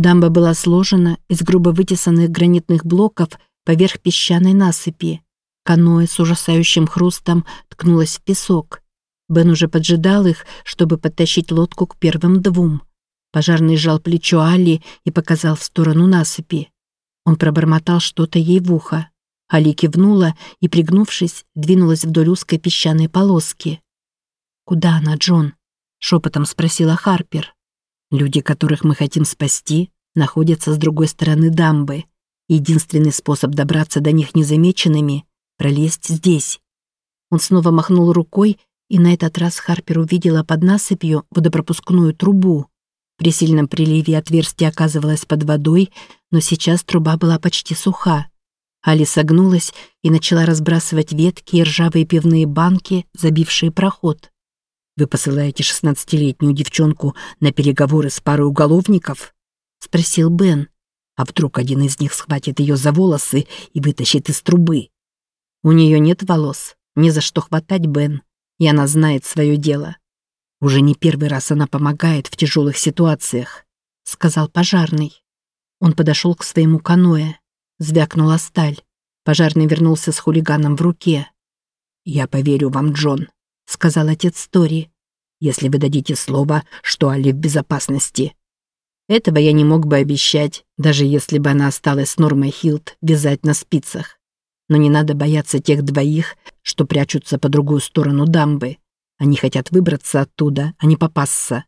Дамба была сложена из грубо вытесанных гранитных блоков поверх песчаной насыпи. Каноэ с ужасающим хрустом ткнулось в песок. Бен уже поджидал их, чтобы подтащить лодку к первым двум. Пожарный сжал плечо Али и показал в сторону насыпи. Он пробормотал что-то ей в ухо. Али кивнула и, пригнувшись, двинулась вдоль узкой песчаной полоски. «Куда она, Джон?» — шепотом спросила Харпер. «Люди, которых мы хотим спасти, находятся с другой стороны дамбы. Единственный способ добраться до них незамеченными — пролезть здесь». Он снова махнул рукой, и на этот раз Харпер увидела под насыпью водопропускную трубу. При сильном приливе отверстие оказывалось под водой, но сейчас труба была почти суха. Али согнулась и начала разбрасывать ветки и ржавые пивные банки, забившие проход. «Вы посылаете шестнадцатилетнюю девчонку на переговоры с парой уголовников?» — спросил Бен. «А вдруг один из них схватит ее за волосы и вытащит из трубы?» «У нее нет волос. Ни за что хватать, Бен и она знает свое дело. Уже не первый раз она помогает в тяжелых ситуациях», — сказал пожарный. Он подошел к своему каноэ. Звякнула сталь. Пожарный вернулся с хулиганом в руке. «Я поверю вам, Джон», — сказал отец Тори, «если вы дадите слово, что Али в безопасности». Этого я не мог бы обещать, даже если бы она осталась с Нормой Хилт вязать на спицах. Но не надо бояться тех двоих, что прячутся по другую сторону дамбы. Они хотят выбраться оттуда, а не попасться.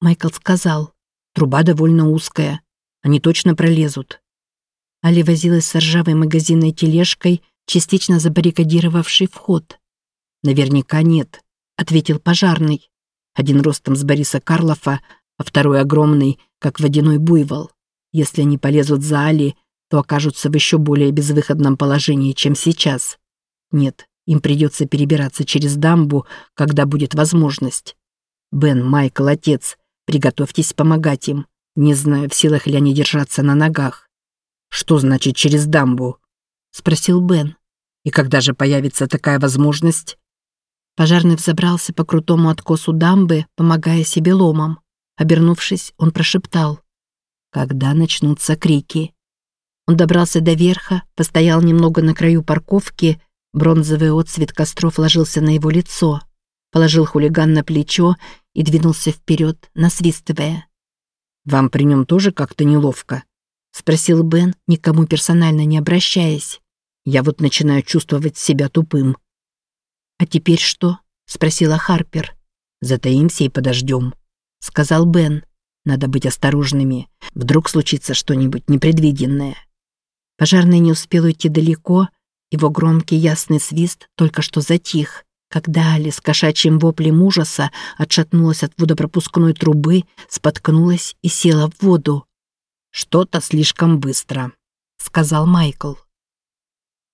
Майкл сказал, труба довольно узкая. Они точно пролезут. Али возилась с ржавой магазинной тележкой, частично забаррикадировавшей вход. «Наверняка нет», — ответил пожарный. Один ростом с Бориса Карлофа, а второй огромный, как водяной буйвол. Если они полезут за Али, то окажутся в еще более безвыходном положении, чем сейчас. Нет, им придется перебираться через дамбу, когда будет возможность. Бен, Майкл, отец, приготовьтесь помогать им. Не знаю, в силах ли они держаться на ногах. Что значит через дамбу? Спросил Бен. И когда же появится такая возможность? Пожарный взобрался по крутому откосу дамбы, помогая себе ломом. Обернувшись, он прошептал. Когда начнутся крики? Он добрался до верха, постоял немного на краю парковки, бронзовый отцвет костров ложился на его лицо, положил хулиган на плечо и двинулся вперед, насвистывая. «Вам при нем тоже как-то неловко?» — спросил Бен, никому персонально не обращаясь. «Я вот начинаю чувствовать себя тупым». «А теперь что?» — спросила Харпер. «Затаимся и подождем», — сказал Бен. «Надо быть осторожными. Вдруг случится что-нибудь непредвиденное». Пожарный не успел уйти далеко, его громкий ясный свист только что затих, когда Али с кошачьим воплем ужаса отшатнулась от водопропускной трубы, споткнулась и села в воду. «Что-то слишком быстро», — сказал Майкл.